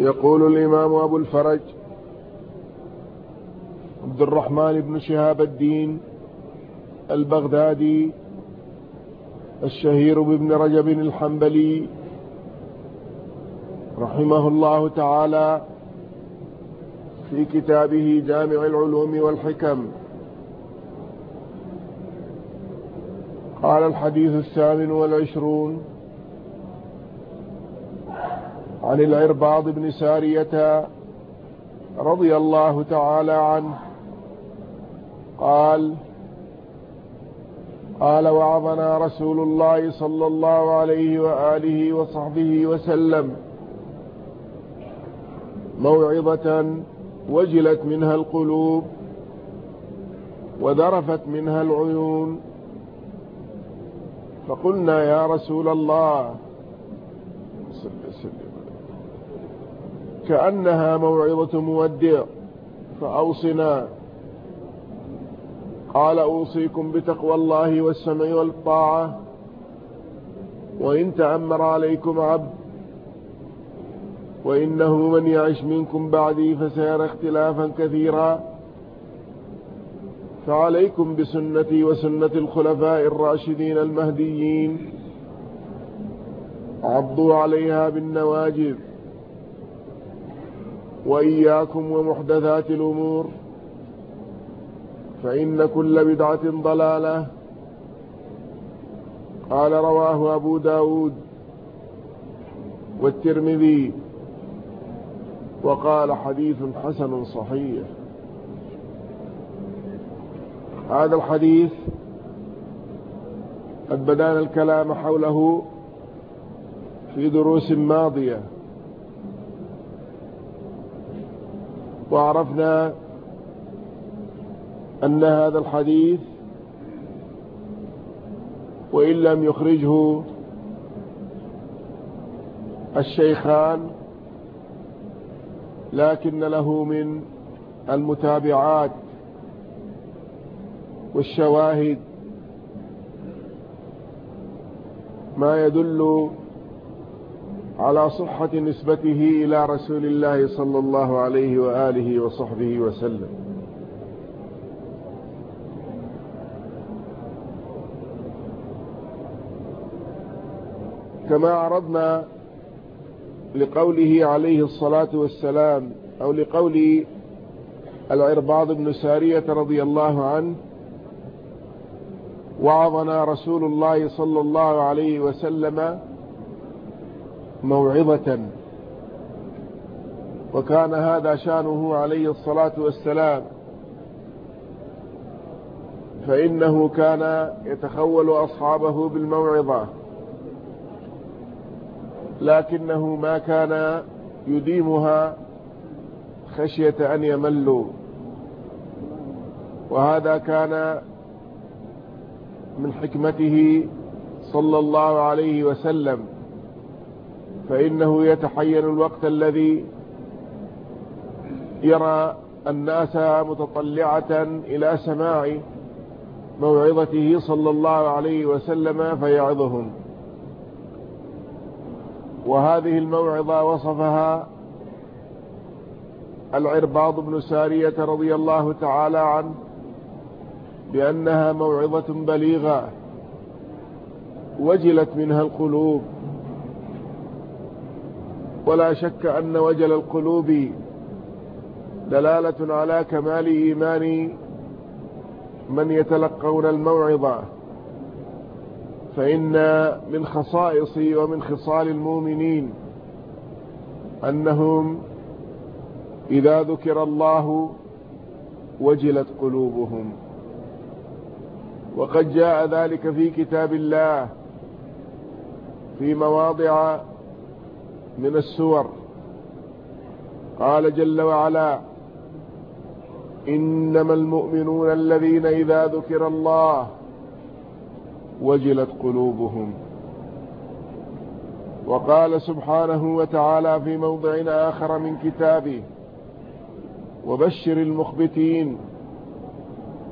يقول الإمام أبو الفرج عبد الرحمن بن شهاب الدين البغدادي الشهير بابن رجب الحنبلي رحمه الله تعالى في كتابه جامع العلوم والحكم. قال الحديث الثامن والعشرون عن العرباض بن سارية رضي الله تعالى عنه قال قال وعظنا رسول الله صلى الله عليه وآله وصحبه وسلم موعظة وجلت منها القلوب وذرفت منها العيون. فقلنا يا رسول الله كأنها موعظة مودع. فأوصنا. قال أوصيكم بتقوى الله والسمع والطاعة. وإن تأمر عليكم عبد. وإنه من يعش منكم بعدي فسيرى اختلافا كثيرا. فعليكم بسنتي وسنة الخلفاء الراشدين المهديين. عضوا عليها بالنواجذ. وإياكم ومحدثات الأمور. فإن كل بدعة ضلالة. قال رواه أبو داود والترمذي. وقال حديث حسن صحيح. هذا الحديث قد بدأنا الكلام حوله في دروس ماضية. وعرفنا أن هذا الحديث وإن لم يخرجه الشيخان لكن له من المتابعات والشواهد ما يدل على صحة نسبته إلى رسول الله صلى الله عليه وآله وصحبه وسلم. كما عرضنا لقوله عليه الصلاة والسلام أو لقول العرباض بن سارية رضي الله عنه وعظنا رسول الله صلى الله عليه وسلم موعظة. وكان هذا شأنه عليه الصلاة والسلام. فإنه كان يتخول أصحابه بالموعظة. لكنه ما كان يديمها خشية أن يملوا. وهذا كان من حكمته صلى الله عليه وسلم. فإنه يتحين الوقت الذي يرى الناس متطلعة إلى سماع موعظته صلى الله عليه وسلم فيعظهم. وهذه الموعظة وصفها العرباض بن سارية رضي الله تعالى عنه بأنها موعظة بليغة وجلت منها القلوب. ولا شك أن وجل القلوب دلالة على كمال إيمان من يتلقون الموعظة فإن من خصائص ومن خصال المؤمنين أنهم إذا ذكر الله وجلت قلوبهم. وقد جاء ذلك في كتاب الله في مواضع من السور. قال جل وعلا إنما المؤمنون الذين إذا ذكر الله وجلت قلوبهم. وقال سبحانه وتعالى في موضع آخر من كتابه وبشر المخبتين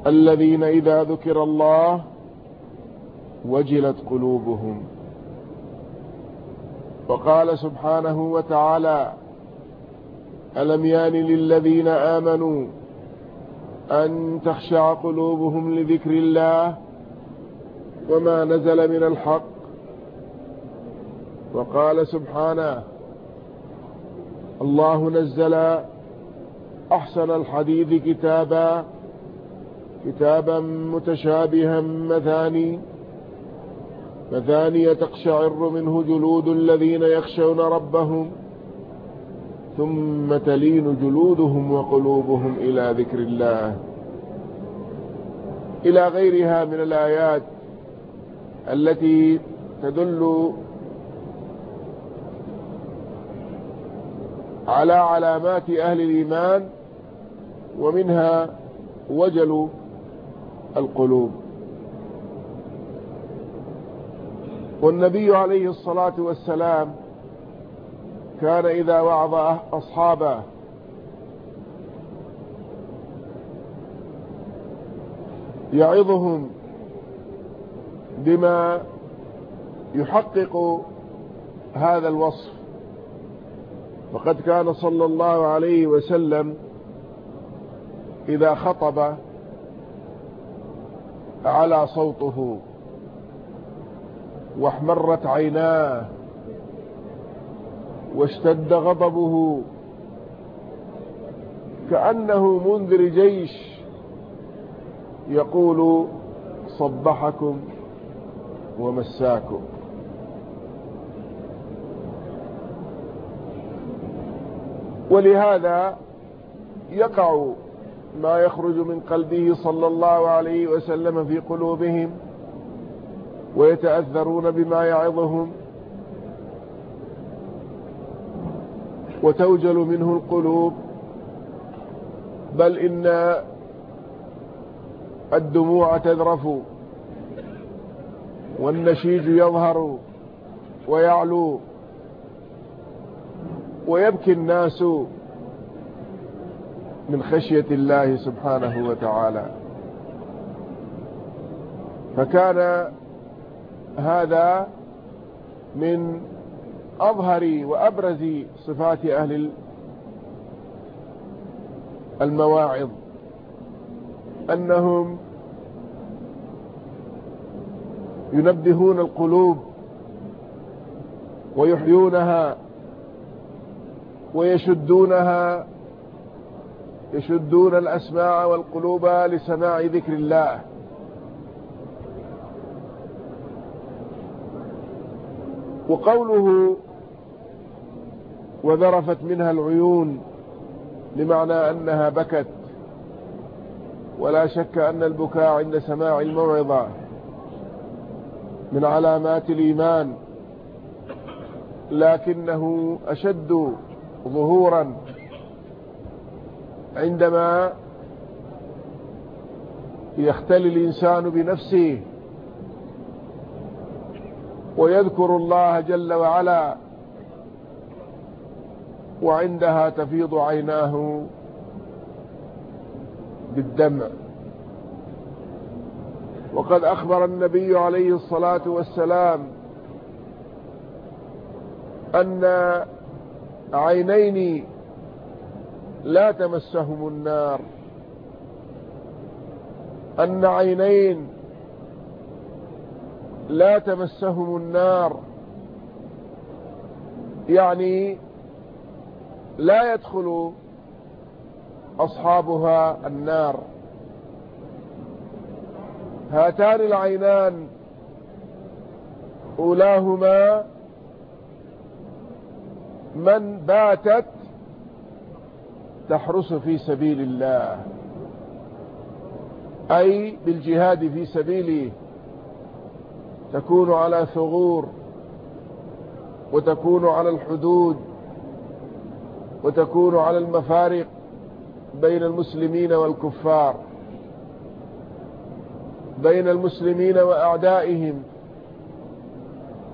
الذين إذا ذكر الله وجلت قلوبهم. وقال سبحانه وتعالى ألم يان للذين آمنوا أن تخشع قلوبهم لذكر الله وما نزل من الحق؟ وقال سبحانه الله نزل أحسن الحديث كتابا كتابا متشابها مثاني مثاني تقشعر منه جلود الذين يخشون ربهم ثم تلين جلودهم وقلوبهم إلى ذكر الله. إلى غيرها من الآيات التي تدل على علامات أهل الإيمان ومنها وجل القلوب. والنبي عليه الصلاة والسلام كان إذا وعظ أصحابه يعظهم بما يحقق هذا الوصف. وقد كان صلى الله عليه وسلم إذا خطب على صوته. واحمرت عيناه واشتد غضبه كأنه منذر جيش يقول صبحكم ومساكم. ولهذا يقع ما يخرج من قلبه صلى الله عليه وسلم في قلوبهم ويتأثرون بما يعظهم وتوجل منه القلوب. بل إن الدموع تذرف والنشيج يظهر ويعلو ويبكي الناس من خشية الله سبحانه وتعالى. فكان هذا من أظهر وأبرز صفات أهل المواعظ. أنهم ينبهون القلوب ويحيونها ويشدونها يشدون الأسماع والقلوب لسماع ذكر الله. وقوله وذرفت منها العيون بمعنى أنها بكت ولا شك أن البكاء عند سماع الموعظة من علامات الإيمان لكنه أشد ظهورا عندما يختل الإنسان بنفسه ويذكر الله جل وعلا وعندها تفيض عيناه بالدمع. وقد أخبر النبي عليه الصلاة والسلام أن عينين لا تمسهم النار أن عينين لا تمسهم النار. يعني لا يدخل أصحابها النار. هاتان العينان أولاهما من باتت تحرس في سبيل الله أي بالجهاد في سبيله. تكون على ثغور وتكون على الحدود وتكون على المفارق بين المسلمين والكفار بين المسلمين وأعدائهم.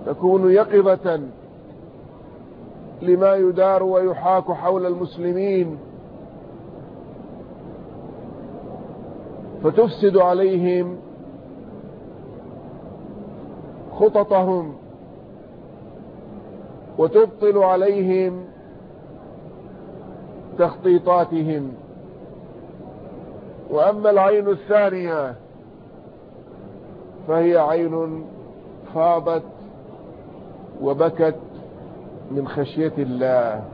تكون يقظة لما يدار ويحاك حول المسلمين. فتفسد عليهم خططهم وتبطل عليهم تخطيطاتهم. وأما العين الثانية فهي عين فاضت وبكت من خشية الله.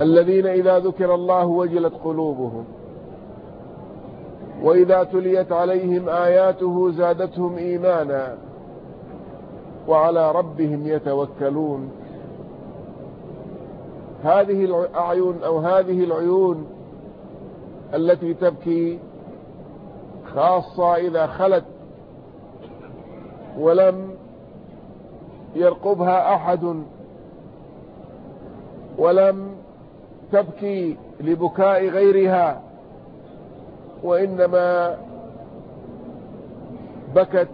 الذين إذا ذكر الله وجلت قلوبهم. وإذا تليت عليهم آياته زادتهم إيمانا وعلى ربهم يتوكلون. هذه الأعين أو هذه العيون التي تبكي خاصة إذا خلت ولم يرقبها أحد ولم تبكي لبكاء غيرها وإنما بكت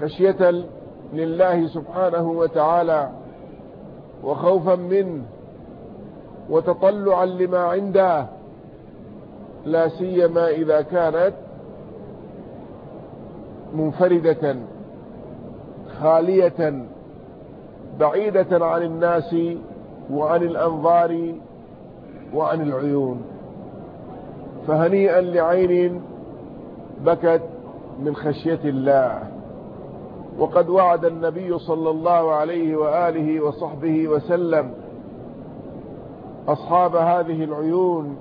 خشية لله سبحانه وتعالى وخوفا منه وتطلعا لما عنده لا سيما إذا كانت منفردة خالية بعيدة عن الناس وعن الأنظار وعن العيون. فهنيئا لعين بكت من خشية الله. وقد وعد النبي صلى الله عليه وآله وصحبه وسلم أصحاب هذه العيون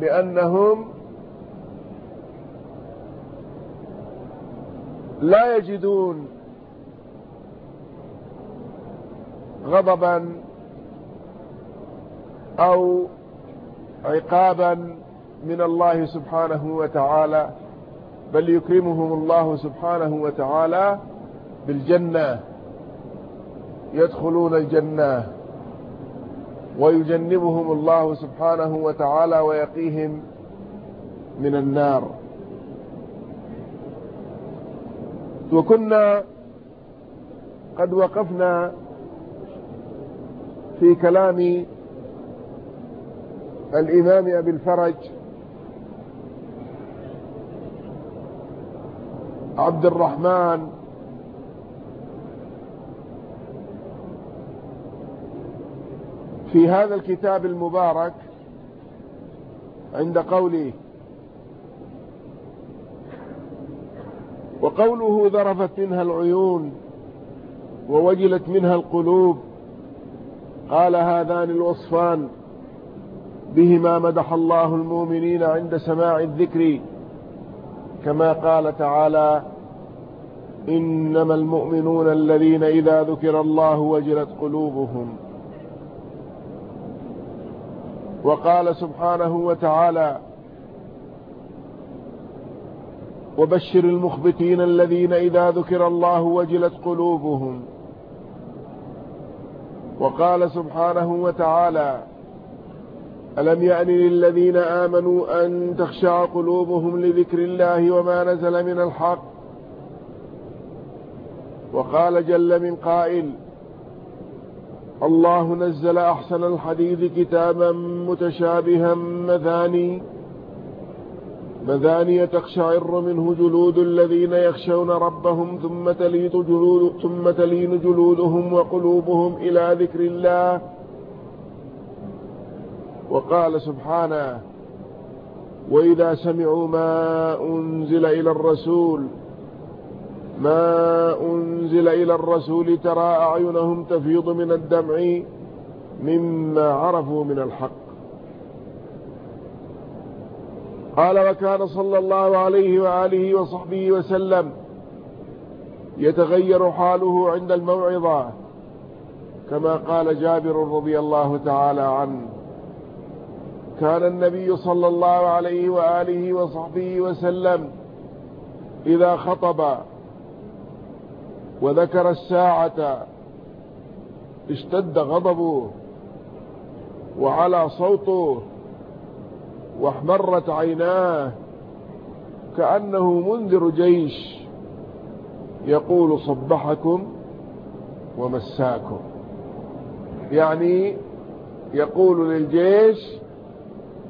بأنهم لا يجدون غضبا أو عقابا من الله سبحانه وتعالى بل يكرمهم الله سبحانه وتعالى بالجنة. يدخلون الجنة. ويجنبهم الله سبحانه وتعالى ويقيهم من النار. وكنا قد وقفنا في كلام الإمام أبي الفرج عبد الرحمن. في هذا الكتاب المبارك عند قوله وقوله ذرفت منها العيون ووجلت منها القلوب قال هذان الوصفان بهما مدح الله المؤمنين عند سماع الذكر كما قال تعالى إنما المؤمنون الذين إذا ذكر الله وجلت قلوبهم. وقال سبحانه وتعالى وبشر المخبتين الذين إذا ذكر الله وجلت قلوبهم. وقال سبحانه وتعالى ألم يأن للذين آمنوا أن تخشع قلوبهم لذكر الله وما نزل من الحق؟ وقال جل من قائل الله نزل أحسن الحديث كتابا متشابها مثاني مذاني تقشعر منه جلود الذين يخشون ربهم ثم تلين, جلود ثم تلين جلودهم وقلوبهم إلى ذكر الله. وقال سبحانه وإذا سمعوا ما أنزل إلى الرسول ما أنزل إلى الرسول ترى أعينهم تفيض من الدمع مما عرفوا من الحق. قال وكان صلى الله عليه وآله وصحبه وسلم يتغير حاله عند الموعظة كما قال جابر رضي الله تعالى عنه كان النبي صلى الله عليه وآله وصحبه وسلم إذا خطب وذكر الساعة اشتد غضبه وعلى صوته واحمرت عيناه كأنه منذر جيش يقول صبحكم ومساكم. يعني يقول للجيش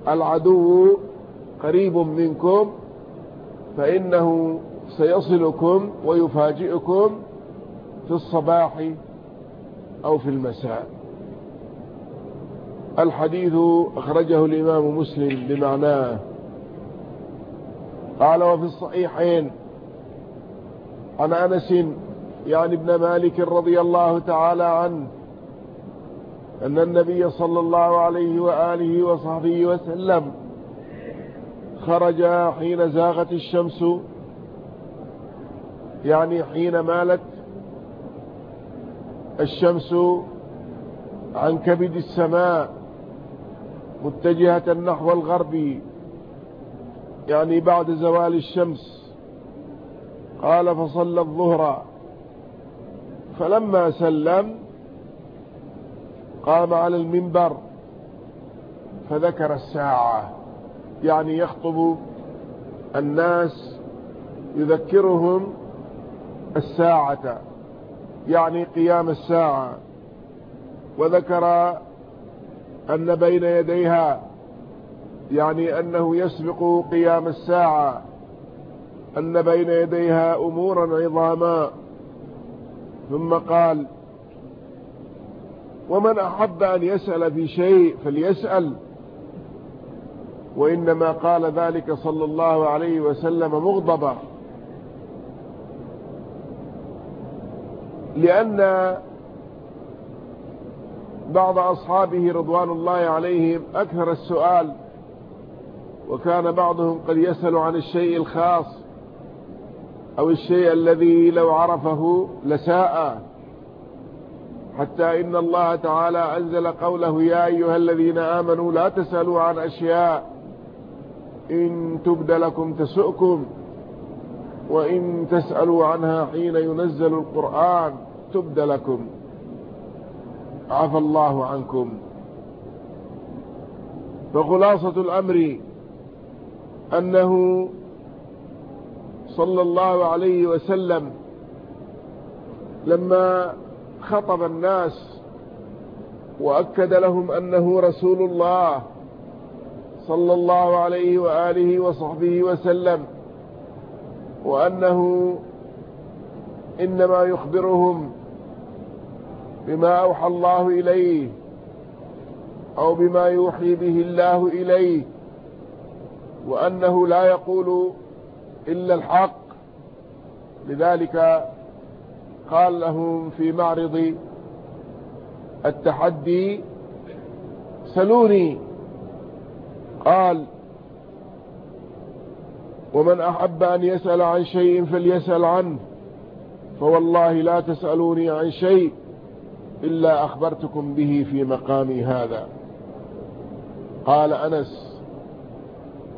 العدو قريب منكم فإنه سيصلكم ويفاجئكم في الصباح أو في المساء. الحديث أخرجه الإمام مسلم بمعناه. قال وفي الصحيحين عن أنس يعني ابن مالك رضي الله تعالى عنه أن النبي صلى الله عليه وآله وصحبه وسلم خرج حين زاغت الشمس يعني حين مالت الشمس عن كبد السماء متجهة نحو الغرب يعني بعد زوال الشمس. قال فصلى الظهر. فلما سلم قام على المنبر فذكر الساعة يعني يخطب الناس يذكرهم الساعة. يعني قيام الساعة وذكر أن بين يديها يعني أنه يسبق قيام الساعة أن بين يديها أمورا عظاما. ثم قال ومن أحب أن يسأل في شيء فليسأل. وإنما قال ذلك صلى الله عليه وسلم مغضبا. لأن بعض أصحابه رضوان الله عليهم أكثر السؤال وكان بعضهم قد يسأل عن الشيء الخاص أو الشيء الذي لو عرفه لساء. حتى إن الله تعالى أنزل قوله يا أيها الذين آمنوا لا تسألوا عن أشياء إن تبد لكم تسؤكم وإن تسألوا عنها حين ينزل القرآن. تبد لكم. عفى الله عنكم. فخلاصة الأمر أنه صلى الله عليه وسلم لما خطب الناس وأكد لهم أنه رسول الله صلى الله عليه وآله وصحبه وسلم وأنه إنما يخبرهم بما أوحى الله إليه أو بما يوحي به الله إليه وأنه لا يقول إلا الحق لذلك قال لهم في معرض التحدي سلوني. قال ومن أحب أن يسأل عن شيء فليسأل عنه فوالله لا تسألوني عن شيء. إلا أخبرتكم به في مقامي هذا. قال أنس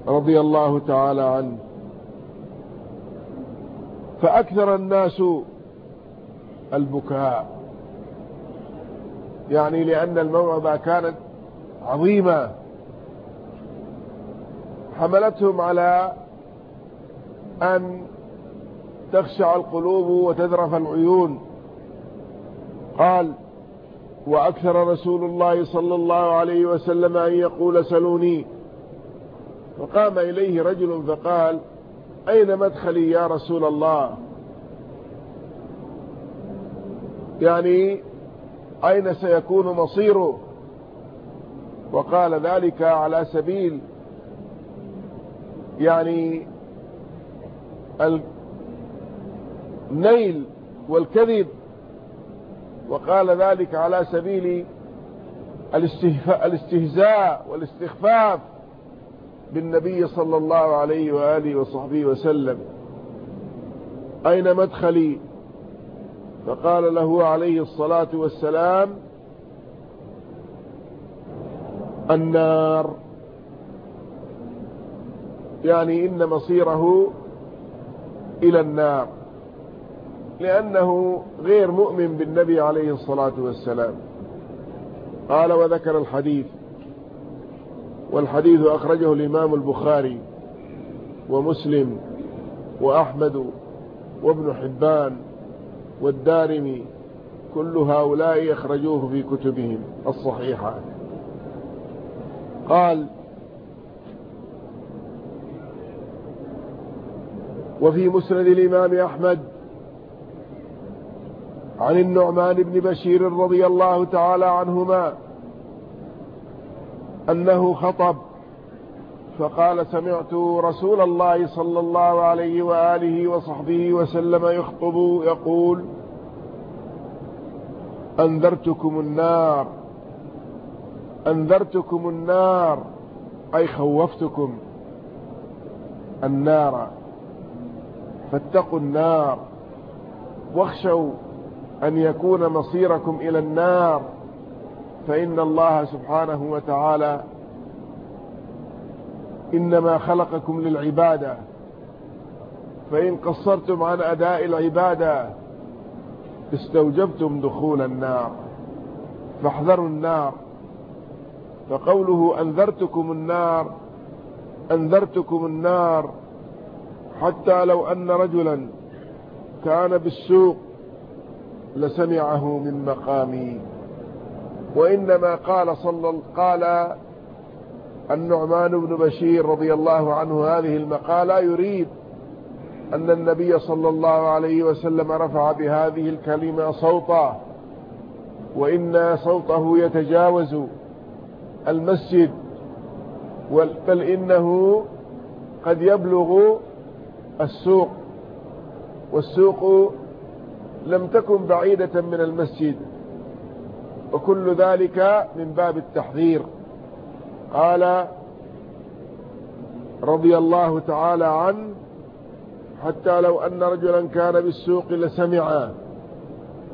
رضي الله تعالى عنه فأكثر الناس البكاء. يعني لأن الموعظة كانت عظيمة. حملتهم على أن تخشع القلوب وتذرف العيون. قال وأكثر رسول الله صلى الله عليه وسلم أن يقول سلوني. فقام إليه رجل فقال أين مدخلي يا رسول الله؟ يعني أين سيكون مصيره؟ وقال ذلك على سبيل يعني النيل والكذب. وقال ذلك على سبيل الاستهزاء والاستخفاف بالنبي صلى الله عليه وآله وصحبه وسلم. أين مدخلي؟ فقال له عليه الصلاة والسلام النار. يعني إن مصيره إلى النار. لأنه غير مؤمن بالنبي عليه الصلاة والسلام. قال وذكر الحديث والحديث أخرجه الإمام البخاري ومسلم وأحمد وابن حبان والدارمي كل هؤلاء أخرجوه في كتبهم الصحيحة. قال وفي مسند الإمام أحمد عن النعمان بن بشير رضي الله تعالى عنهما أنه خطب فقال سمعت رسول الله صلى الله عليه وآله وصحبه وسلم يخطب يقول أنذرتكم النار أنذرتكم النار أي خوفتكم النار فاتقوا النار واخشوا أن يكون مصيركم إلى النار فإن الله سبحانه وتعالى إنما خلقكم للعبادة. فإن قصرتم عن أداء العبادة استوجبتم دخول النار فاحذروا النار. فقوله أنذرتكم النار أنذرتكم النار حتى لو أن رجلا كان بالسوق لسمعه من مقامي. وإنما قال صلى قال النعمان بن بشير رضي الله عنه هذه المقالة يريد أن النبي صلى الله عليه وسلم رفع بهذه الكلمة صوتا. وإن صوته يتجاوز المسجد بل إنه قد يبلغ السوق. والسوق لم تكن بعيدة من المسجد. وكل ذلك من باب التحذير. قال رضي الله تعالى عنه حتى لو أن رجلا كان بالسوق لسمع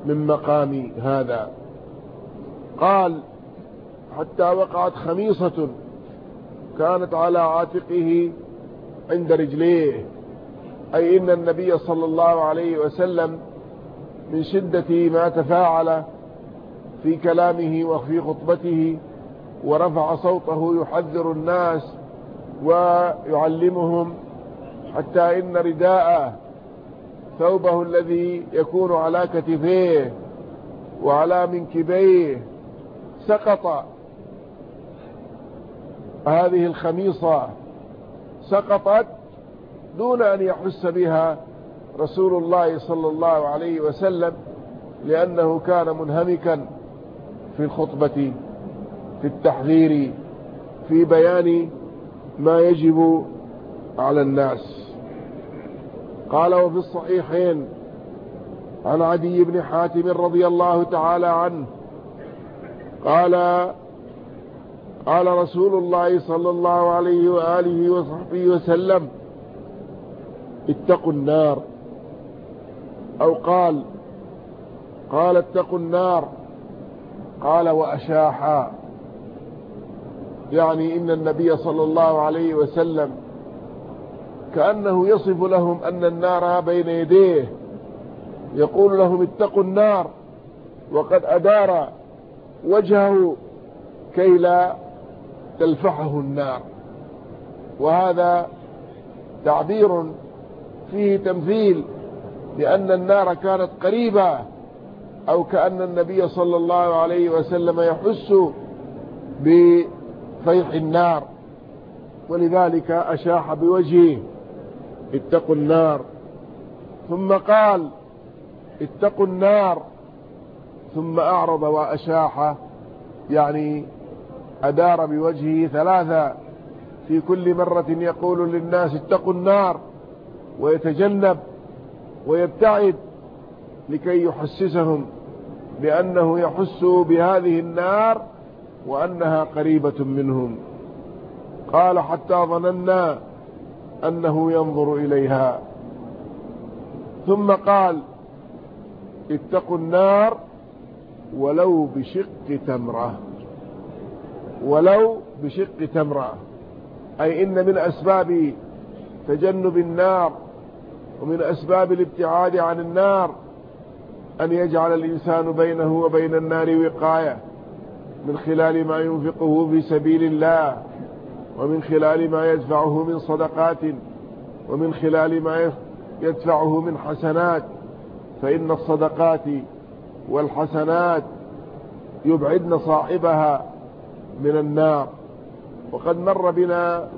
من مقام هذا. قال حتى وقعت خميصة كانت على عاتقه عند رجليه. أي إن النبي صلى الله عليه وسلم من شدة ما تفاعل في كلامه وفي خطبته ورفع صوته يحذر الناس ويعلمهم حتى إن رداءه ثوبه الذي يكون على كتفيه وعلى منكبيه سقط. هذه الخميصة سقطت دون أن يحس بها رسول الله صلى الله عليه وسلم لأنه كان منهمكا في الخطبة في التحذير في بيان ما يجب على الناس. قال وفي الصحيحين عن عدي بن حاتم رضي الله تعالى عنه قال قال رسول الله صلى الله عليه وآله وصحبه وسلم اتقوا النار. أو قال قال اتقوا النار قال وأشاحا. يعني إن النبي صلى الله عليه وسلم كأنه يصف لهم أن النار بين يديه يقول لهم اتقوا النار وقد أدار وجهه كي لا تلفحه النار. وهذا تعبير فيه تمثيل لأن النار كانت قريبة أو كأن النبي صلى الله عليه وسلم يحس بفيح النار. ولذلك أشاح بوجهه اتقوا النار. ثم قال اتقوا النار. ثم أعرض وأشاح يعني أدار بوجهه ثلاثة. في كل مرة يقول للناس اتقوا النار ويتجنب. ويبتعد لكي يحسسهم بأنه يحس بهذه النار وأنها قريبة منهم. قال حتى ظننا أنه ينظر إليها. ثم قال اتقوا النار ولو بشق تمرة. ولو بشق تمرة. أي إن من أسباب تجنب النار ومن أسباب الابتعاد عن النار أن يجعل الإنسان بينه وبين النار وقاية من خلال ما ينفقه في سبيل الله ومن خلال ما يدفعه من صدقات ومن خلال ما يدفعه من حسنات فإن الصدقات والحسنات يبعدن صاحبها من النار. وقد مر بنا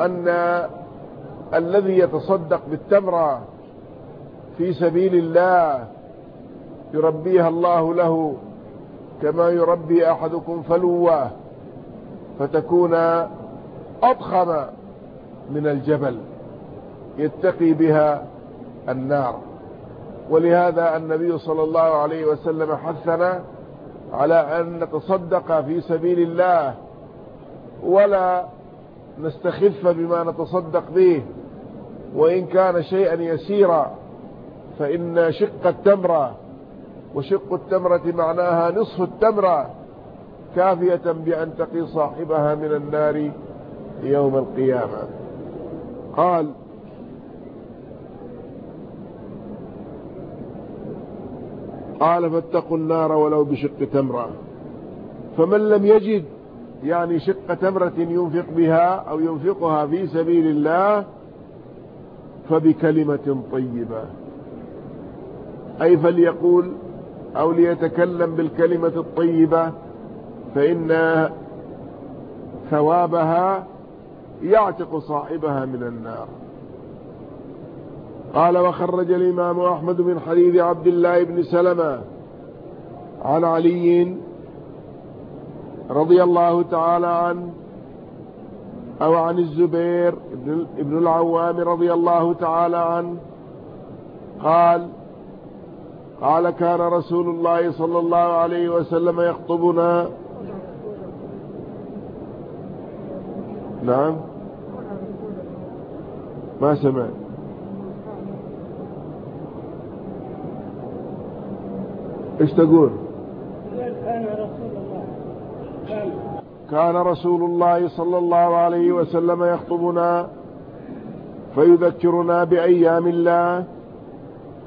أن الذي يتصدق بالتمرة في سبيل الله يربيها الله له كما يربي أحدكم فلوة فتكون أضخم من الجبل يتقي بها النار. ولهذا النبي صلى الله عليه وسلم حثنا على أن نتصدق في سبيل الله ولا نستخف بما نتصدق به. وإن كان شيئا يسيرا فإن شق التمرة وشق التمرة معناها نصف التمرة كافية بأن تقي صاحبها من النار يوم القيامة. قال قال فاتقوا النار ولو بشق تمرة فمن لم يجد يعني شق تمرة ينفق بها أو ينفقها في سبيل الله فبكلمة طيبة. أي فليقول أو ليتكلم بالكلمة الطيبة فإن ثوابها يعتق صاحبها من النار. قال وخرج الإمام أحمد من حديث عبد الله بن سلمة عن علي رضي الله تعالى عنه أو عن الزبير ابن العوام رضي الله تعالى عنه قال قال كان رسول الله صلى الله عليه وسلم يخطبنا. نعم. ما سمعت إيش تقول؟ كان رسول الله صلى الله عليه وسلم يخطبنا فيذكرنا بأيام الله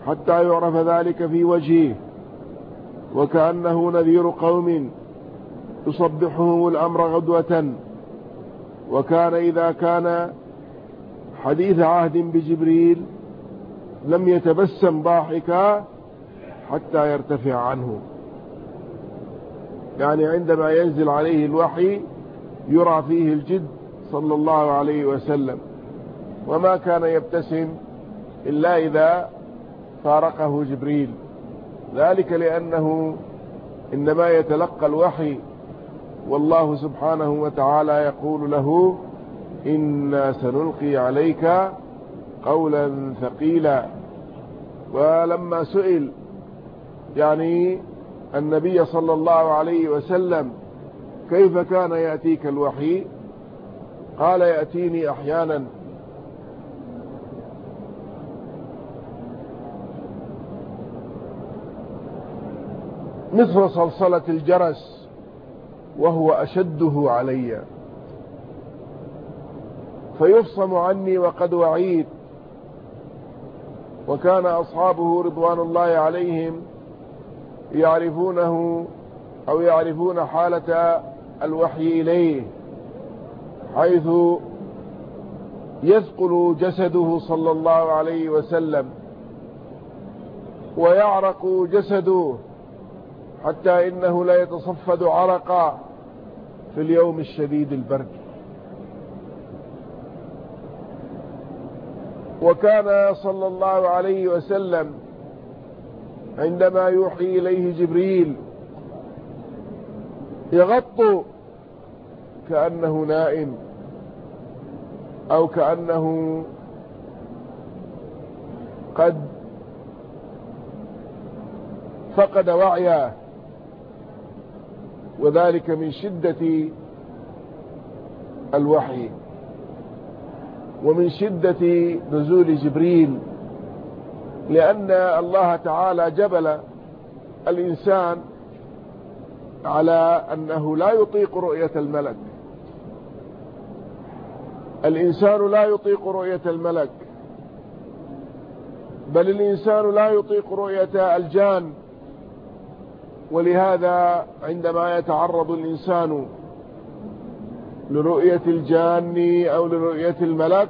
حتى يعرف ذلك في وجهه وكأنه نذير قوم يصبحهم الأمر غدوة وكان إذا كان حديث عهد بجبريل لم يتبسم ضاحكا حتى يرتفع عنه. يعني عندما ينزل عليه الوحي يرى فيه الجد صلى الله عليه وسلم. وما كان يبتسم إلا إذا فارقه جبريل. ذلك لأنه إنما يتلقى الوحي والله سبحانه وتعالى يقول له إنا سنلقي عليك قولا ثقيلا. ولما سئل يعني النبي صلى الله عليه وسلم كيف كان يأتيك الوحي؟ قال يأتيني أحيانا. مثل صلصلة الجرس وهو أشده علي. فيفصم عني وقد وعيد وكان أصحابه رضوان الله عليهم يعرفونه أو يعرفون حالة الوحي إليه حيث يثقل جسده صلى الله عليه وسلم ويعرق جسده حتى إنه لا يتصفد عرقا في اليوم الشديد البرد. وكان صلى الله عليه وسلم عندما يوحي إليه جبريل. يغط كأنه نائم أو كأنه قد فقد وعيه. وذلك من شدة الوحي. ومن شدة نزول جبريل. لأن الله تعالى جبل الإنسان على أنه لا يطيق رؤية الملك. الإنسان لا يطيق رؤية الملك بل الإنسان لا يطيق رؤية الجان. ولهذا عندما يتعرض الإنسان لرؤية الجان أو لرؤية الملك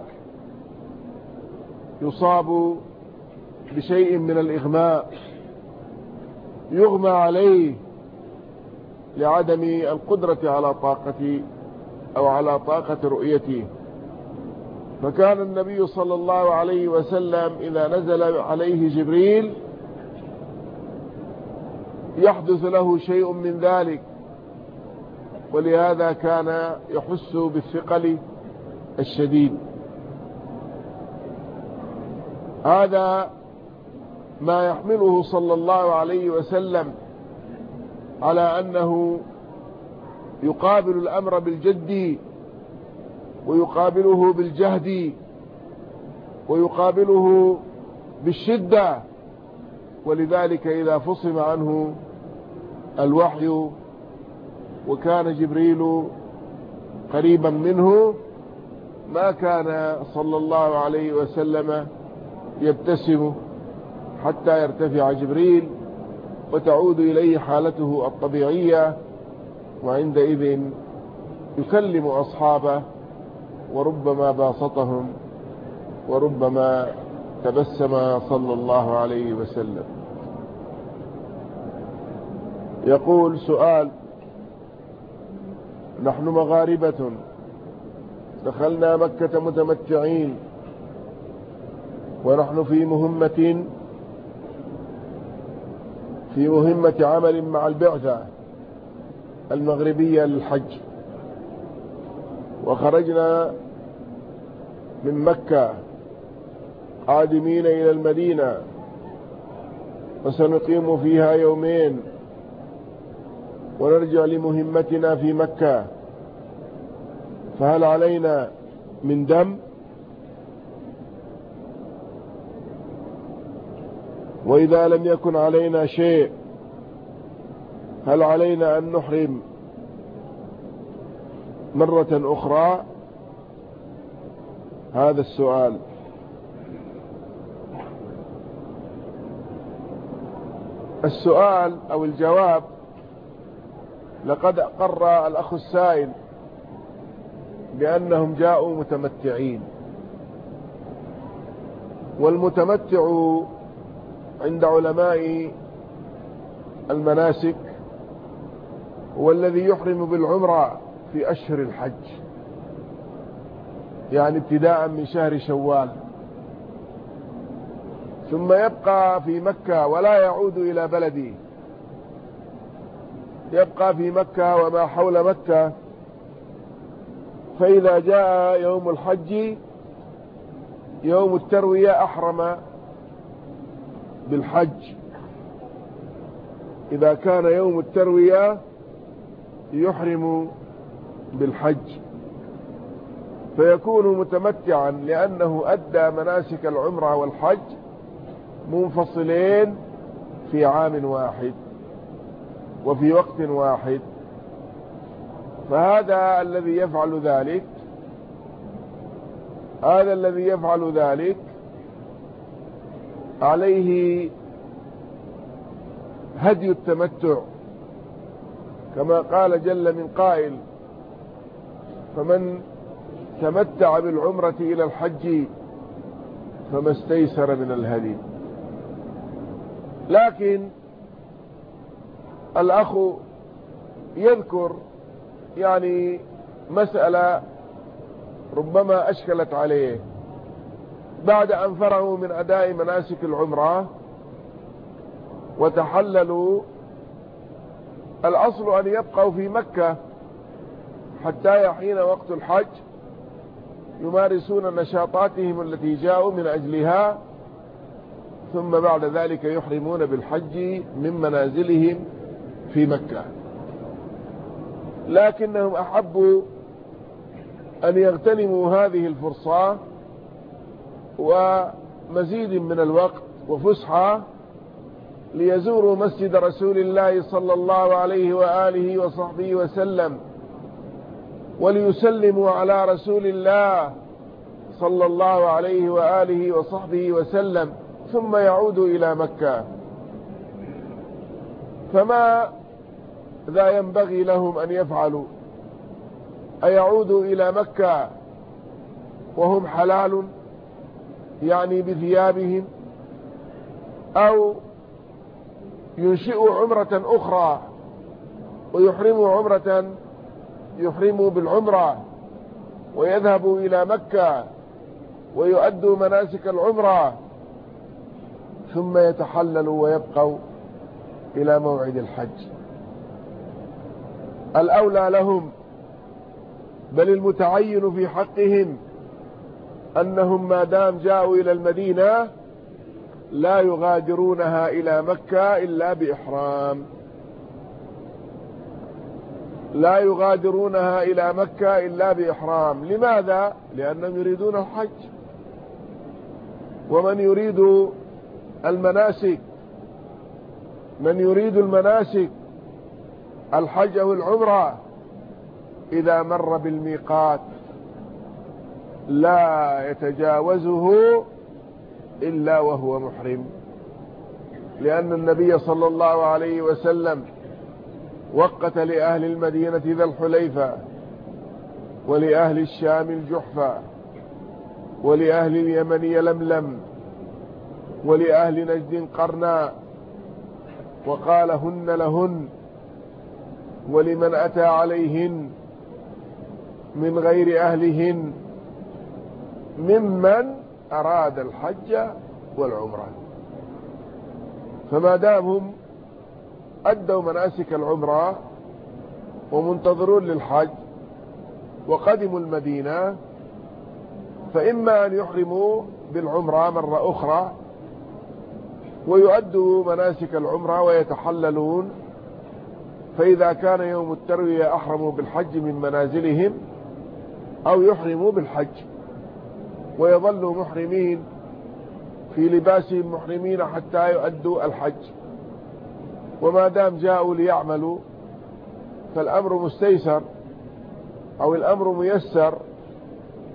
يصاب بشيء من الإغماء يغمى عليه لعدم القدرة على طاقة أو على طاقة رؤيته فكان النبي صلى الله عليه وسلم إذا نزل عليه جبريل يحدث له شيء من ذلك ولهذا كان يحس بالثقل الشديد. هذا ما يحمله صلى الله عليه وسلم على أنه يقابل الأمر بالجد ويقابله بالجهد ويقابله بالشدة ولذلك إذا فصم عنه الوحي وكان جبريل قريبا منه ما كان صلى الله عليه وسلم يبتسم. حتى يرتفع جبريل وتعود إليه حالته الطبيعية وعندئذ يكلم أصحابه وربما باسطهم وربما تبسم صلى الله عليه وسلم. يقول سؤال نحن مغاربة دخلنا مكة متمتعين ونحن في مهمة في مهمة عمل مع البعثة المغربية للحج. وخرجنا من مكة قادمين إلى المدينة. وسنقيم فيها يومين. ونرجع لمهمتنا في مكة. فهل علينا من دم؟ وإذا لم يكن علينا شيء هل علينا أن نحرم مرة أخرى؟ هذا السؤال. السؤال أو الجواب لقد قر الأخ السائل بأنهم جاءوا متمتعين. والمتمتع عند علماء المناسك هو الذي يحرم بالعمرة في أشهر الحج. يعني ابتداء من شهر شوال. ثم يبقى في مكة ولا يعود إلى بلده. يبقى في مكة وما حول مكة. فإذا جاء يوم الحج يوم التروية أحرم بالحج. إذا كان يوم التروية يحرم بالحج. فيكون متمتعا لأنه أدى مناسك العمرة والحج منفصلين في عام واحد وفي وقت واحد. فهذا الذي يفعل ذلك هذا الذي يفعل ذلك عليه هدي التمتع كما قال جل من قائل فمن تمتع بالعمرة إلى الحج فما استيسر من الهدي. لكن الأخ يذكر يعني مسألة ربما أشكلت عليه. بعد أن فرغوا من أداء مناسك العمرة وتحللوا الأصل أن يبقوا في مكة حتى يحين وقت الحج يمارسون نشاطاتهم التي جاءوا من أجلها ثم بعد ذلك يحرمون بالحج من منازلهم في مكة. لكنهم أحبوا أن يغتنموا هذه الفرصة ومزيد من الوقت وفسحة ليزوروا مسجد رسول الله صلى الله عليه وآله وصحبه وسلم وليسلموا على رسول الله صلى الله عليه وآله وصحبه وسلم ثم يعودوا إلى مكة. فما ذا ينبغي لهم أن يفعلوا؟ أيعودوا إلى مكة وهم حلال يعني بثيابهم أو ينشئوا عمرة أخرى ويحرموا عمرة يحرموا بالعمرة ويذهبوا إلى مكة ويؤدوا مناسك العمرة ثم يتحللوا ويبقوا إلى موعد الحج. الأولى لهم بل المتعين في حقهم أنهم ما دام جاءوا إلى المدينة لا يغادرونها إلى مكة إلا بإحرام. لا يغادرونها إلى مكة إلا بإحرام. لماذا؟ لأنهم يريدون الحج. ومن يريد المناسك من يريد المناسك الحج أو العمرة إذا مر بالميقات. لا يتجاوزه إلا وهو محرم. لأن النبي صلى الله عليه وسلم وقت لأهل المدينة ذا الحليفة ولأهل الشام الجحفة ولأهل اليمن يلملم ولأهل نجد قرنا وقال هن لهن ولمن أتى عليهن من غير أهلهن ممن أراد الحج والعمرة. فما دامهم أدوا مناسك العمرة ومنتظرون للحج وقدموا المدينة فإما أن يحرموا بالعمرة مرة أخرى ويؤدوا مناسك العمرة ويتحللون فإذا كان يوم التروية أحرموا بالحج من منازلهم أو يحرموا بالحج. ويظلوا محرمين في لباسهم محرمين حتى يؤدوا الحج. وما دام جاءوا ليعملوا فالأمر مستيسر أو الأمر ميسر.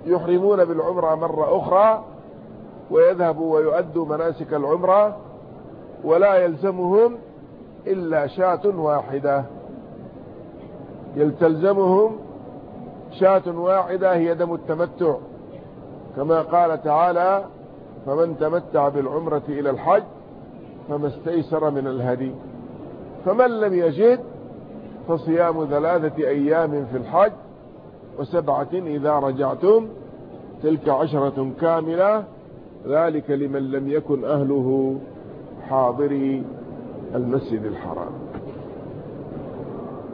يحرمون بالعمرة مرة أخرى ويذهبوا ويؤدوا مناسك العمرة ولا يلزمهم إلا شاة واحدة. يلتلزمهم شاة واحدة هي دم التمتع. كما قال تعالى فمن تمتع بالعمرة إلى الحج فما استيسر من الهدي. فمن لم يجد فصيام ثلاثة أيام في الحج وسبعة إذا رجعتم تلك عشرة كاملة. ذلك لمن لم يكن أهله حاضري المسجد الحرام.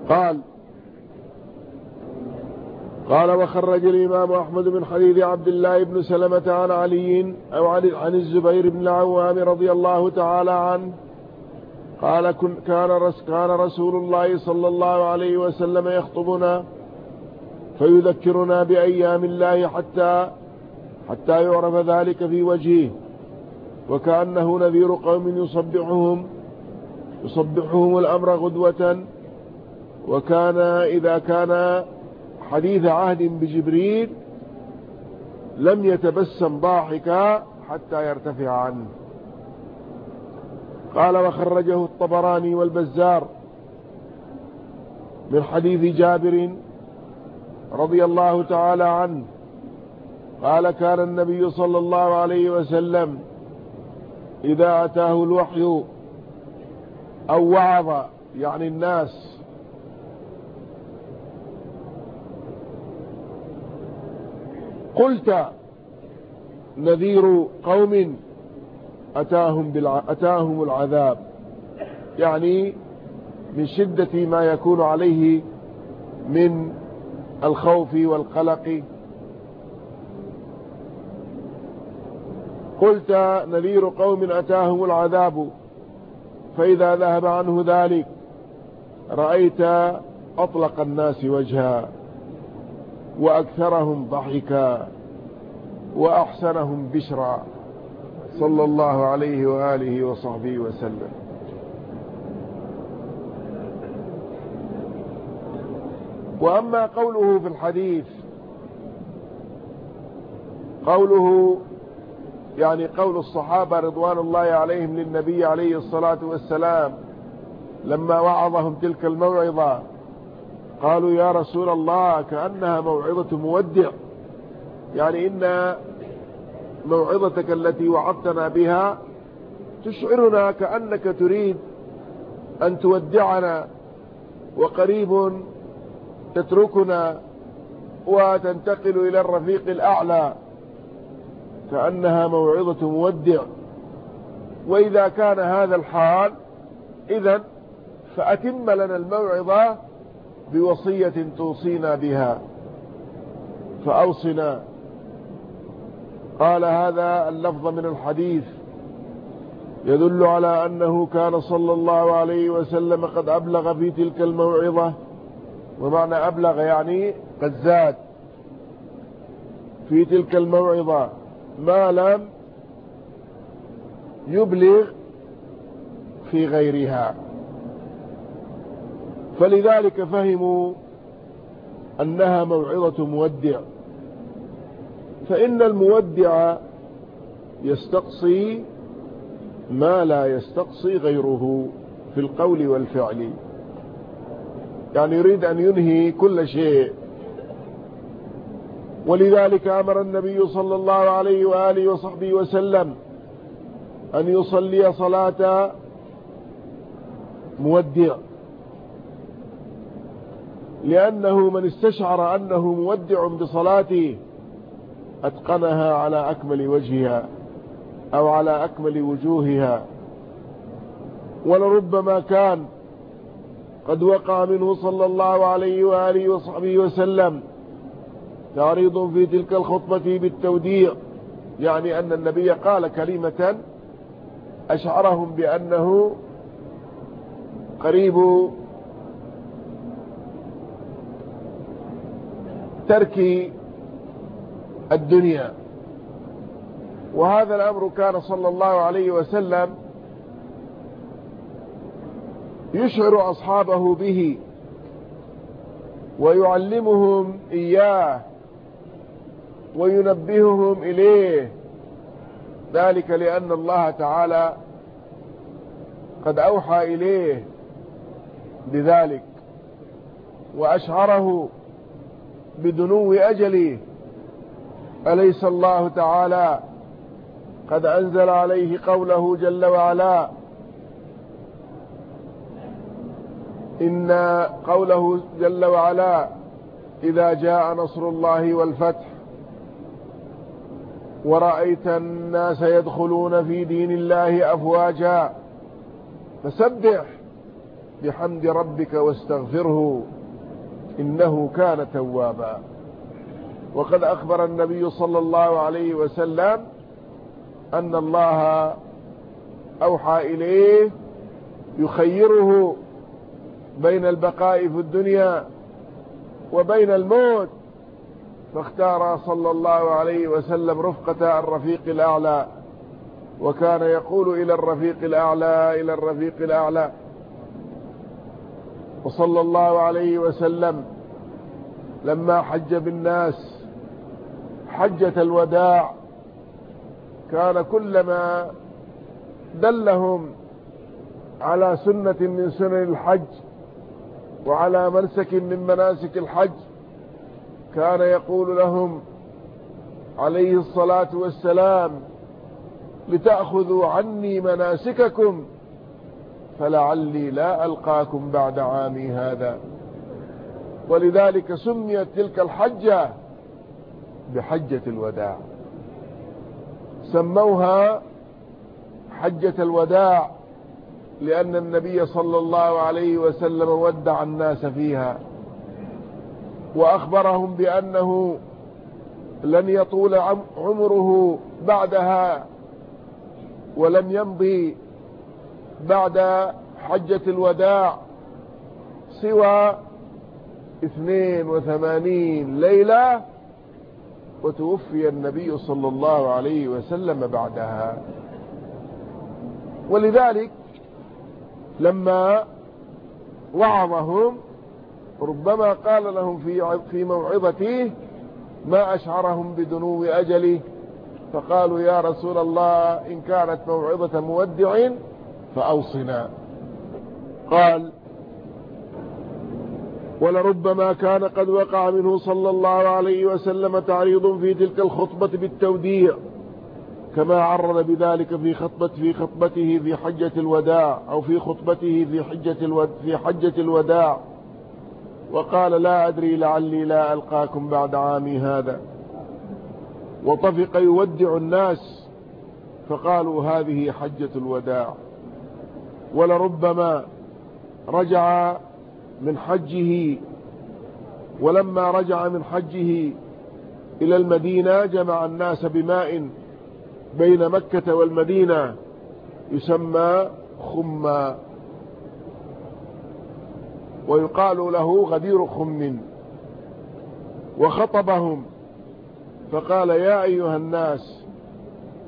قال قال وخرج الإمام أحمد بن حديث عبد الله بن سلمة عن علي أو عن الزبير بن العوام رضي الله تعالى عنه. قال كان كان رسول الله صلى الله عليه وسلم يخطبنا فيذكرنا بأيام الله حتى حتى يعرف ذلك في وجهه. وكأنه نذير قوم يصبحهم يصبحهم الأمر غدوة. وكان إذا كان حديث عهد بجبريل لم يتبسم ضاحكا حتى يرتفع عنه. قال وخرجه الطبراني والبزار من حديث جابر رضي الله تعالى عنه. قال كان النبي صلى الله عليه وسلم إذا أتاه الوحي أو وعظ يعني الناس قلت نذير قوم أتاهم, بالع... أتاهم العذاب. يعني من شدة ما يكون عليه من الخوف والقلق. قلت نذير قوم أتاهم العذاب فإذا ذهب عنه ذلك رأيت أطلق الناس وجها. وأكثرهم ضحكا وأحسنهم بشرا صلى الله عليه وآله وصحبه وسلم. وأما قوله في الحديث قوله يعني قول الصحابة رضوان الله عليهم للنبي عليه الصلاة والسلام لما وعظهم تلك الموعظة قالوا يا رسول الله كأنها موعظة مودع. يعني إن موعظتك التي وعدتنا بها تشعرنا كأنك تريد أن تودعنا وقريب تتركنا وتنتقل إلى الرفيق الأعلى كأنها موعظة مودع. وإذا كان هذا الحال إذا فأتم لنا الموعظة بوصية توصينا بها. فأوصنا. قال هذا اللفظ من الحديث. يدل على أنه كان صلى الله عليه وسلم قد أبلغ في تلك الموعظة. ومعنى أبلغ يعني قد زاد. في تلك الموعظة ما لم يبلغ في غيرها. فلذلك فهموا أنها موعظة مودع. فإن المودع يستقصي ما لا يستقصي غيره في القول والفعل. يعني يريد أن ينهي كل شيء. ولذلك أمر النبي صلى الله عليه وآله وصحبه وسلم أن يصلي صلاة مودع. لأنه من استشعر أنه مودع بصلاته أتقنها على أكمل وجهها أو على أكمل وجوهها. ولربما كان قد وقع منه صلى الله عليه وآله وصحبه وسلم تعريض في تلك الخطبة بالتوديع يعني أن النبي قال كلمة أشعرهم بأنه قريب ترك الدنيا. وهذا الأمر كان صلى الله عليه وسلم يشعر أصحابه به ويعلمهم إياه وينبههم إليه. ذلك لأن الله تعالى قد أوحى إليه بذلك وأشعره بدنو أجله أليس الله تعالى قد أنزل عليه قوله جل وعلا؟ إن قوله جل وعلا إذا جاء نصر الله والفتح ورأيت الناس يدخلون في دين الله أفواجا فسبح بحمد ربك واستغفره. إنه كان توابا. وقد أخبر النبي صلى الله عليه وسلم أن الله أوحى إليه يخيره بين البقاء في الدنيا وبين الموت فاختار صلى الله عليه وسلم رفقة الرفيق الأعلى وكان يقول إلى الرفيق الأعلى إلى الرفيق الأعلى وصلى الله عليه وسلم لما حج بالناس حجة الوداع كان كلما دلهم على سنة من سنن الحج وعلى منسك من مناسك الحج كان يقول لهم عليه الصلاة والسلام لتأخذوا عني مناسككم فلعلي لا ألقاكم بعد عامي هذا. ولذلك سميت تلك الحجة بحجة الوداع. سموها حجة الوداع لأن النبي صلى الله عليه وسلم ودع الناس فيها. وأخبرهم بأنه لن يطول عمره بعدها ولم يمضي بعد حجة الوداع سوى اثنين وثمانين ليلة وتوفي النبي صلى الله عليه وسلم بعدها. ولذلك لما وعظهم ربما قال لهم في في موعظته ما أشعرهم بدنو أجله فقالوا يا رسول الله إن كانت موعظة مودع فأوصنا. قال ولربما كان قد وقع منه صلى الله عليه وسلم تعريض في تلك الخطبة بالتوديع كما عرض بذلك في خطبة في خطبته في حجة الوداع أو في خطبته في حجة الود في حجة الوداع. وقال لا أدري لعلي لا ألقاكم بعد عامي هذا. وطفق يودع الناس فقالوا هذه حجة الوداع. ولربما رجع من حجه ولما رجع من حجه إلى المدينة جمع الناس بماء بين مكة والمدينة يسمى خما. ويقال له غدير خم. وخطبهم فقال يا أيها الناس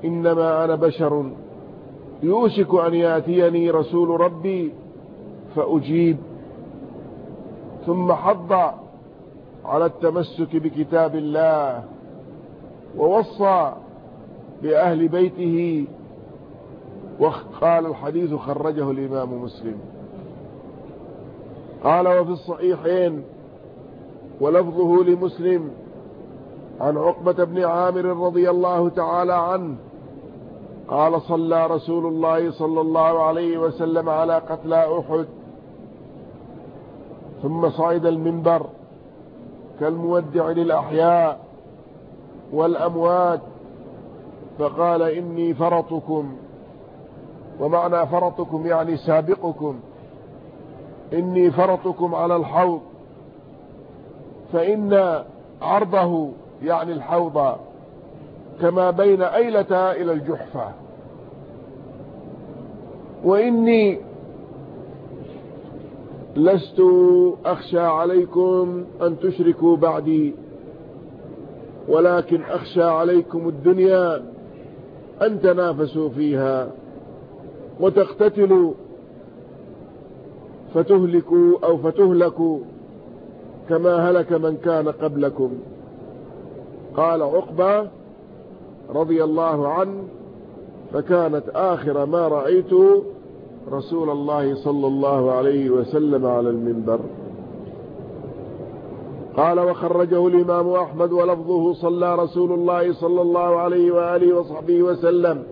إنما أنا بشر. يوشك أن يأتيني رسول ربي فأجيب. ثم حض على التمسك بكتاب الله ووصى بأهل بيته. وقال الحديث خرجه الإمام مسلم. قال وفي الصحيحين ولفظه لمسلم عن عقبة بن عامر رضي الله تعالى عنه قال صلى رسول الله صلى الله عليه وسلم على قتلى أحد ثم صعد المنبر كالمودع للأحياء والأموات فقال إني فرطكم. ومعنى فرطكم يعني سابقكم. إني فرطكم على الحوض فإن عرضه يعني الحوض. كما بين أيلة إلى الجحفة. وإني لست أخشى عليكم أن تشركوا بعدي ولكن أخشى عليكم الدنيا أن تنافسوا فيها وتقتتلوا فتهلكوا أو فتهلكوا كما هلك من كان قبلكم. قال عقبة رضي الله عنه فكانت آخر ما رأيت رسول الله صلى الله عليه وسلم على المنبر. قال وخرجه الإمام أحمد ولفظه صلى رسول الله صلى الله عليه وآله وصحبه وسلم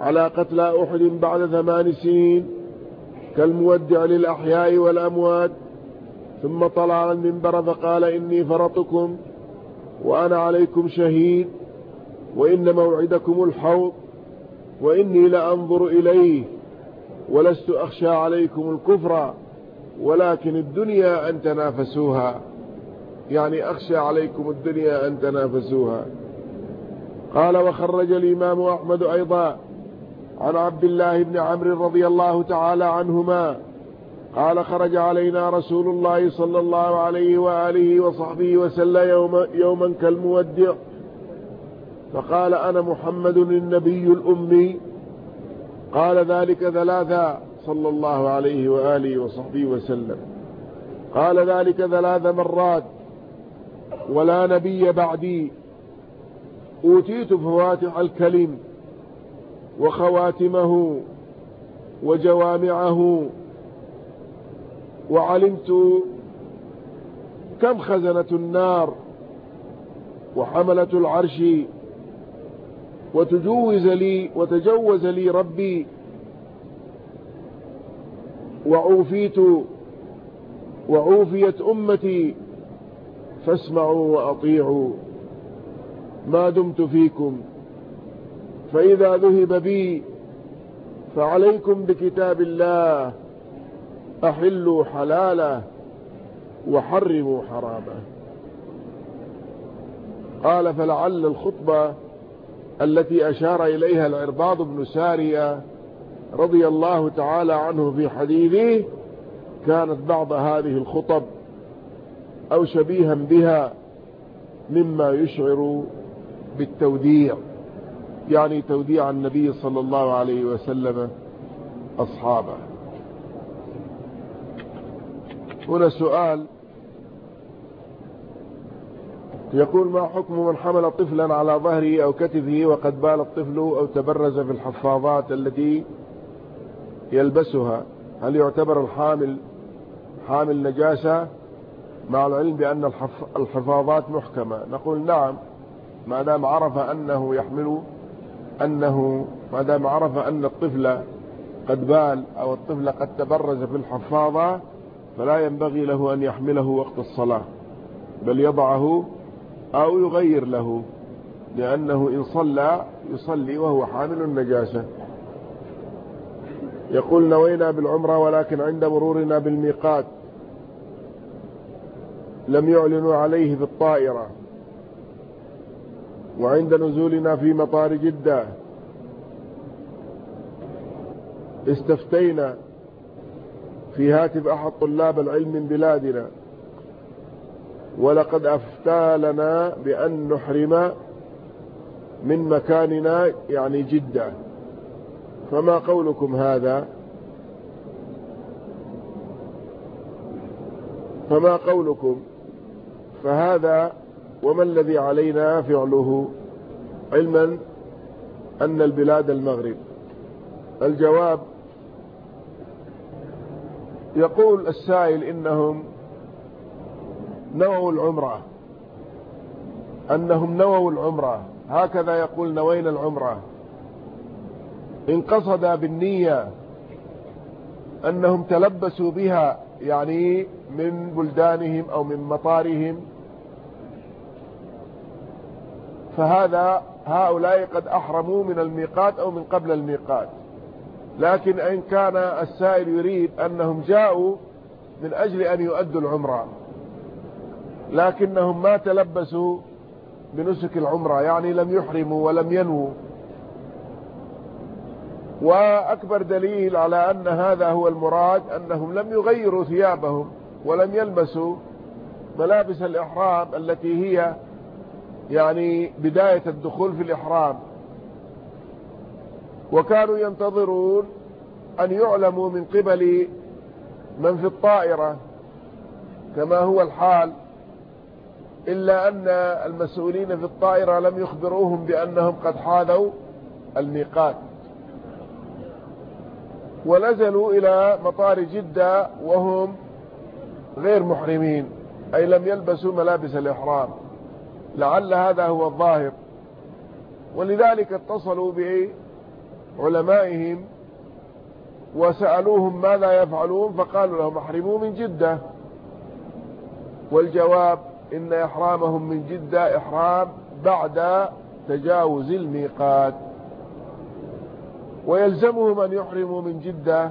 على قتل أحد بعد ثمان سنين كالمودع للأحياء والأموات. ثم طلع على المنبر فقال إني فرطكم وأنا عليكم شهيد. وإن موعدكم الحوض وإني لأنظر إليه ولست أخشى عليكم الكفر ولكن الدنيا أن تنافسوها. يعني أخشى عليكم الدنيا أن تنافسوها. قال وخرج الإمام أحمد أيضا عن عبد الله بن عمرو رضي الله تعالى عنهما. قال خرج علينا رسول الله صلى الله عليه وآله وصحبه وسلم يوم يوما كالمودع. فقال أنا محمد النبي الأمي. قال ذلك ثلاثا صلى الله عليه وآله وصحبه وسلم. قال ذلك ثلاث مرات ولا نبي بعدي. أوتيت فواتح الكلم وخواتمه وجوامعه وعلمت كم خزنة النار وحملة العرش وتجوز لي وتجوز لي ربي وعوفيت وعوفيت أمتي فاسمعوا وأطيعوا ما دمت فيكم فإذا ذهب بي فعليكم بكتاب الله أحلوا حلاله وحرموا حرامه. قال فلعل الخطبة التي أشار إليها العرباض بن سارية رضي الله تعالى عنه في حديثه كانت بعض هذه الخطب أو شبيها بها مما يشعر بالتوديع يعني توديع النبي صلى الله عليه وسلم أصحابه. هنا سؤال يقول ما حكم من حمل طفلا على ظهره أو كتفه وقد بال الطفل أو تبرز في الحفاظات التي يلبسها؟ هل يعتبر الحامل حامل نجاسة مع العلم بأن الحفاظات محكمة؟ نقول نعم ما دام عرف أنه يحمل أنه ما دام عرف أن الطفل قد بال أو الطفل قد تبرز في الحفاظة فلا ينبغي له أن يحمله وقت الصلاة بل يضعه أو يغير له لأنه إن صلى يصلي وهو حامل النجاسة. يقول نوينا بالعمرة ولكن عند مرورنا بالميقات لم يعلنوا عليه في الطائرة وعند نزولنا في مطار جدة استفتينا في هاتف أحد طلاب العلم من بلادنا. ولقد أفتى لنا بأن نحرم من مكاننا يعني جدة. فما قولكم هذا؟ فما قولكم؟ فهذا وما الذي علينا فعله؟ علما أن البلاد المغرب. الجواب يقول السائل إنهم نووا العمرة. أنهم نووا العمرة. هكذا يقول نوينا العمرة. إن قصد بالنية أنهم تلبسوا بها يعني من بلدانهم أو من مطارهم. فهذا هؤلاء قد أحرموا من الميقات أو من قبل الميقات. لكن إن كان السائل يريد أنهم جاءوا من أجل أن يؤدوا العمرة. لكنهم ما تلبسوا بنسك العمرة يعني لم يحرموا ولم ينووا. وأكبر دليل على أن هذا هو المراد أنهم لم يغيروا ثيابهم ولم يلبسوا ملابس الإحرام التي هي يعني بداية الدخول في الإحرام. وكانوا ينتظرون أن يعلموا من قبل من في الطائرة كما هو الحال إلا أن المسؤولين في الطائرة لم يخبروهم بأنهم قد حاذوا الميقات ونزلوا إلى مطار جدة وهم غير محرمين أي لم يلبسوا ملابس الإحرام. لعل هذا هو الظاهر. ولذلك اتصلوا بعلمائهم وسألوهم ماذا يفعلون فقالوا لهم احرموا من جدة. والجواب إن إحرامهم من جدة إحرام بعد تجاوز الميقات. ويلزمهم أن يحرموا من جدة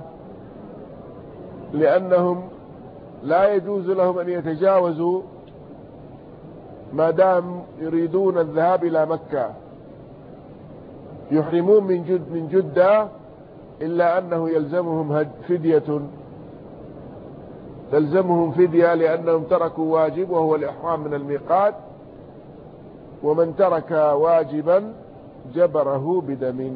لأنهم لا يجوز لهم أن يتجاوزوا ما دام يريدون الذهاب إلى مكة. يحرمون من جد من جدة إلا أنه يلزمهم فدية تلزمهم فدية لأنهم تركوا واجب وهو الإحرام من الميقات ومن ترك واجبا جبره بدم.